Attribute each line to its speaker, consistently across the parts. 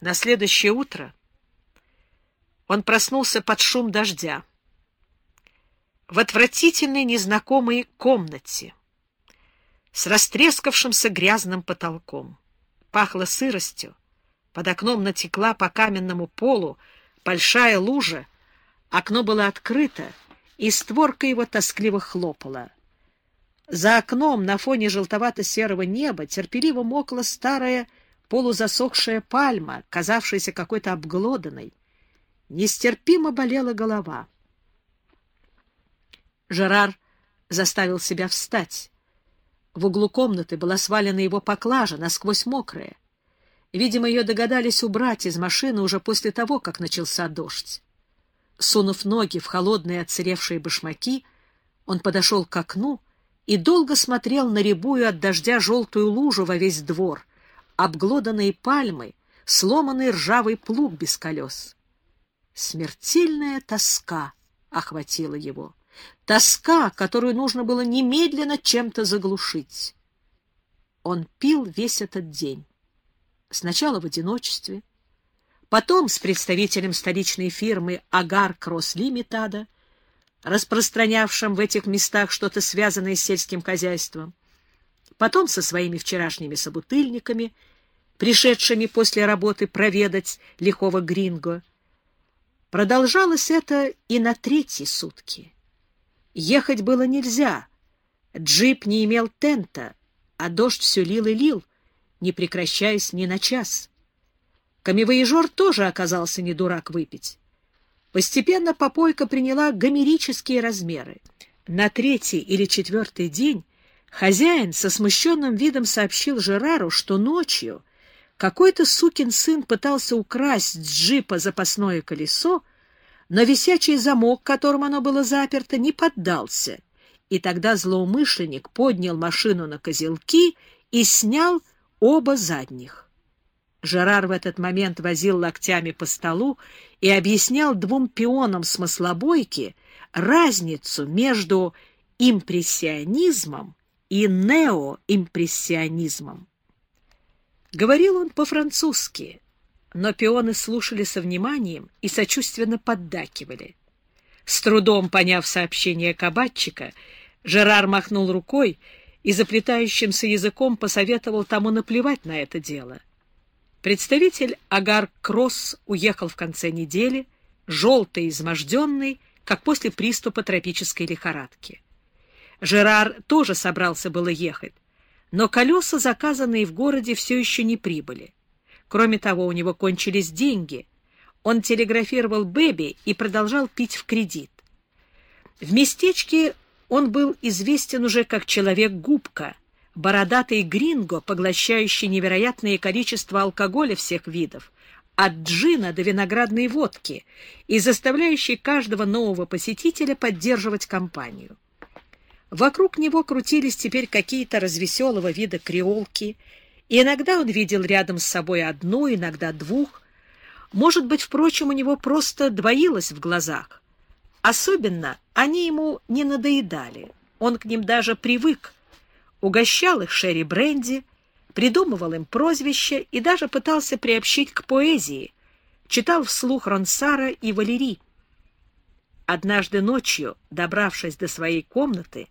Speaker 1: На следующее утро он проснулся под шум дождя. В отвратительной незнакомой комнате с растрескавшимся грязным потолком. Пахло сыростью. Под окном натекла по каменному полу большая лужа. Окно было открыто, и створка его тоскливо хлопала. За окном на фоне желтовато-серого неба терпеливо мокла старая полузасохшая пальма, казавшаяся какой-то обглоданной. Нестерпимо болела голова. Жерар заставил себя встать. В углу комнаты была свалена его поклажа, насквозь мокрая. Видимо, ее догадались убрать из машины уже после того, как начался дождь. Сунув ноги в холодные отсыревшие башмаки, он подошел к окну и долго смотрел на рябую от дождя желтую лужу во весь двор — обглоданные пальмы, сломанный ржавый плуг без колес. Смертельная тоска охватила его. Тоска, которую нужно было немедленно чем-то заглушить. Он пил весь этот день. Сначала в одиночестве, потом с представителем столичной фирмы «Агар Кросс Лимитада», распространявшим в этих местах что-то связанное с сельским хозяйством, потом со своими вчерашними собутыльниками, пришедшими после работы проведать лихого Гринго. Продолжалось это и на третьи сутки. Ехать было нельзя. Джип не имел тента, а дождь все лил и лил, не прекращаясь ни на час. Камевоежор тоже оказался не дурак выпить. Постепенно попойка приняла гомерические размеры. На третий или четвертый день Хозяин со смущенным видом сообщил Жерару, что ночью какой-то сукин сын пытался украсть с джипа запасное колесо, но висячий замок, которым оно было заперто, не поддался, и тогда злоумышленник поднял машину на козелки и снял оба задних. Жерар в этот момент возил локтями по столу и объяснял двум пионам смыслобойки разницу между импрессионизмом и неоимпрессионизмом. Говорил он по-французски, но пионы слушали со вниманием и сочувственно поддакивали. С трудом поняв сообщение кабачика, Жерар махнул рукой и заплетающимся языком посоветовал тому наплевать на это дело. Представитель Агар Кросс уехал в конце недели, желтый изможденный, как после приступа тропической лихорадки. Жерар тоже собрался было ехать, но колеса, заказанные в городе, все еще не прибыли. Кроме того, у него кончились деньги. Он телеграфировал Бэби и продолжал пить в кредит. В местечке он был известен уже как человек-губка, бородатый гринго, поглощающий невероятное количество алкоголя всех видов, от джина до виноградной водки и заставляющий каждого нового посетителя поддерживать компанию. Вокруг него крутились теперь какие-то развеселого вида креолки, и иногда он видел рядом с собой одну, иногда двух. Может быть, впрочем, у него просто двоилось в глазах. Особенно они ему не надоедали, он к ним даже привык. Угощал их Шерри Бренди, придумывал им прозвища и даже пытался приобщить к поэзии, читал вслух Ронсара и Валерий. Однажды ночью, добравшись до своей комнаты,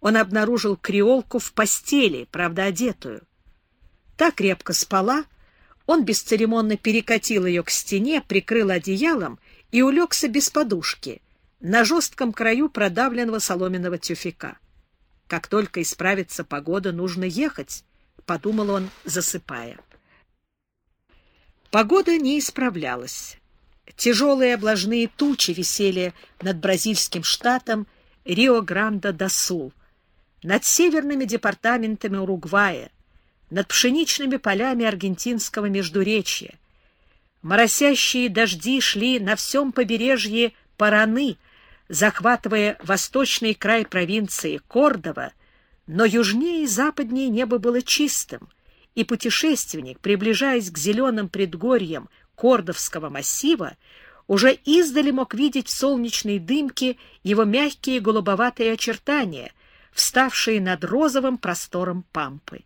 Speaker 1: он обнаружил креолку в постели, правда, одетую. Так крепко спала, он бесцеремонно перекатил ее к стене, прикрыл одеялом и улегся без подушки на жестком краю продавленного соломенного тюфяка. Как только исправится погода, нужно ехать, — подумал он, засыпая. Погода не исправлялась. Тяжелые облажные тучи висели над бразильским штатом Рио-Гранде-до-Сул — над северными департаментами Уругвая, над пшеничными полями аргентинского Междуречья. Моросящие дожди шли на всем побережье Параны, захватывая восточный край провинции Кордова, но южнее и западнее небо было чистым, и путешественник, приближаясь к зеленым предгорьям Кордовского массива, уже издали мог видеть в солнечной дымке его мягкие голубоватые очертания, вставшие над розовым простором пампы.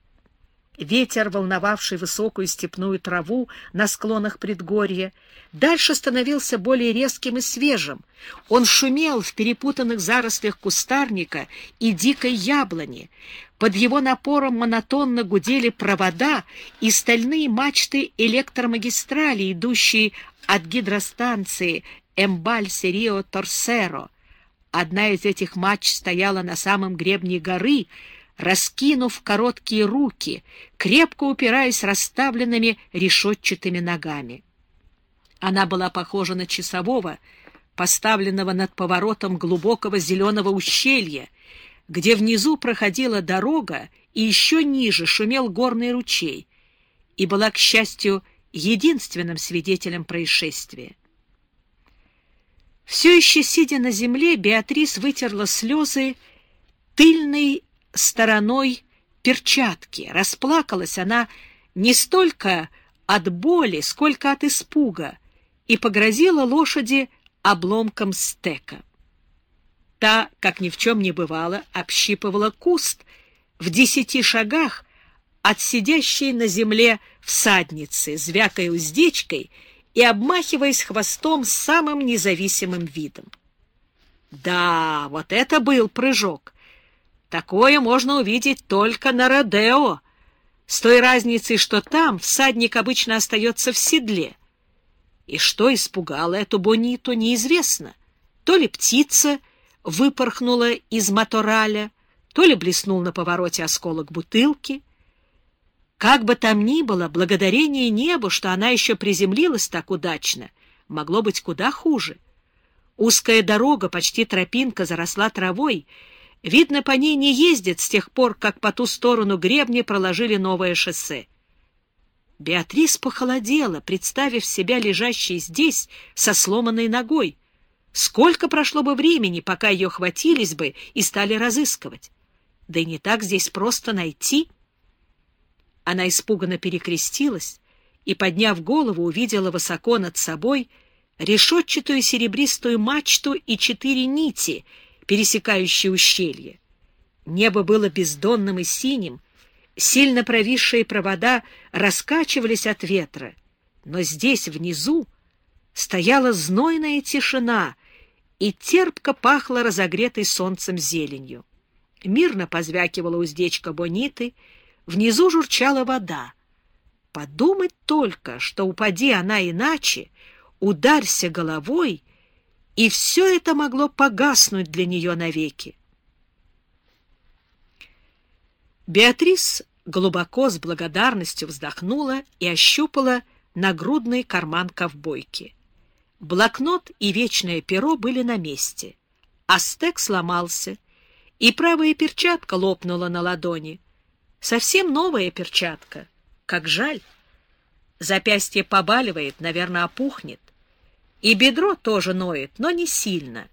Speaker 1: ветер, волновавший высокую степную траву на склонах предгорья, дальше становился более резким и свежим. Он шумел в перепутанных зарослях кустарника и дикой яблони. Под его напором монотонно гудели провода и стальные мачты электромагистрали, идущие от гидростанции Эмбаль-Серио-Торсеро. Одна из этих мачт стояла на самом гребне горы, раскинув короткие руки, крепко упираясь расставленными решетчатыми ногами. Она была похожа на часового, поставленного над поворотом глубокого зеленого ущелья, где внизу проходила дорога и еще ниже шумел горный ручей, и была, к счастью, единственным свидетелем происшествия. Все еще сидя на земле, Беатрис вытерла слезы тыльной стороной перчатки. Расплакалась она не столько от боли, сколько от испуга, и погрозила лошади обломком стека. Та, как ни в чем не бывало, общипывала куст в десяти шагах от сидящей на земле всадницы, звякая уздечкой и обмахиваясь хвостом самым независимым видом. Да, вот это был прыжок — Такое можно увидеть только на Родео, с той разницей, что там всадник обычно остается в седле. И что испугало эту Бониту, неизвестно. То ли птица выпорхнула из мотораля, то ли блеснул на повороте осколок бутылки. Как бы там ни было, благодарение небу, что она еще приземлилась так удачно, могло быть куда хуже. Узкая дорога, почти тропинка, заросла травой, Видно, по ней не ездят с тех пор, как по ту сторону гребни проложили новое шоссе. Беатрис похолодела, представив себя лежащей здесь со сломанной ногой. Сколько прошло бы времени, пока ее хватились бы и стали разыскивать? Да и не так здесь просто найти. Она испуганно перекрестилась и, подняв голову, увидела высоко над собой решетчатую серебристую мачту и четыре нити — пересекающие ущелье. Небо было бездонным и синим, сильно провисшие провода раскачивались от ветра, но здесь, внизу, стояла знойная тишина и терпко пахло разогретой солнцем зеленью. Мирно позвякивала уздечка бониты, внизу журчала вода. Подумать только, что упади она иначе, ударься головой — и все это могло погаснуть для нее навеки. Беатрис глубоко с благодарностью вздохнула и ощупала нагрудный карман ковбойки. Блокнот и вечное перо были на месте. а стек сломался, и правая перчатка лопнула на ладони. Совсем новая перчатка. Как жаль. Запястье побаливает, наверное, опухнет. И бедро тоже ноет, но не сильно.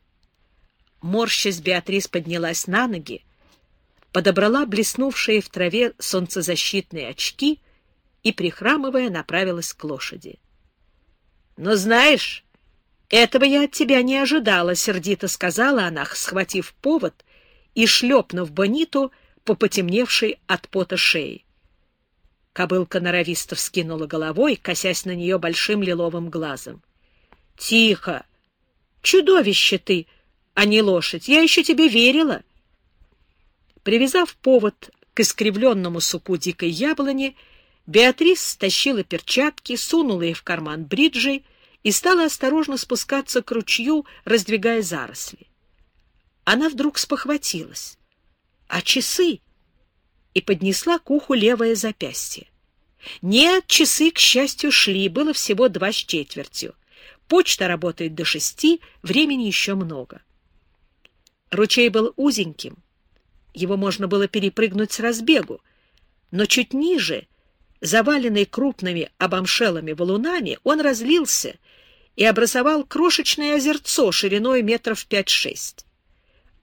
Speaker 1: Морщась, Беатрис поднялась на ноги, подобрала блеснувшие в траве солнцезащитные очки и, прихрамывая, направилась к лошади. — Но знаешь, этого я от тебя не ожидала, — сердито сказала она, схватив повод и шлепнув Бониту по потемневшей от пота шеи. Кобылка норовисто вскинула головой, косясь на нее большим лиловым глазом. Тихо! Чудовище ты, а не лошадь. Я еще тебе верила. Привязав повод к искривленному суку дикой яблони, Беатрис стащила перчатки, сунула их в карман бриджей и стала осторожно спускаться к ручью, раздвигая заросли. Она вдруг спохватилась. А часы? И поднесла к уху левое запястье. Нет, часы, к счастью, шли, было всего два с четвертью. Почта работает до шести, времени еще много. Ручей был узеньким, его можно было перепрыгнуть с разбегу, но чуть ниже, заваленный крупными обомшелыми валунами, он разлился и образовал крошечное озерцо шириной метров пять-шесть.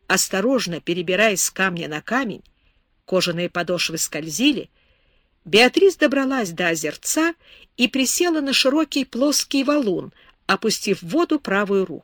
Speaker 1: Осторожно перебираясь с камня на камень, кожаные подошвы скользили, Беатрис добралась до озерца и присела на широкий плоский валун — опустив в воду правую руку.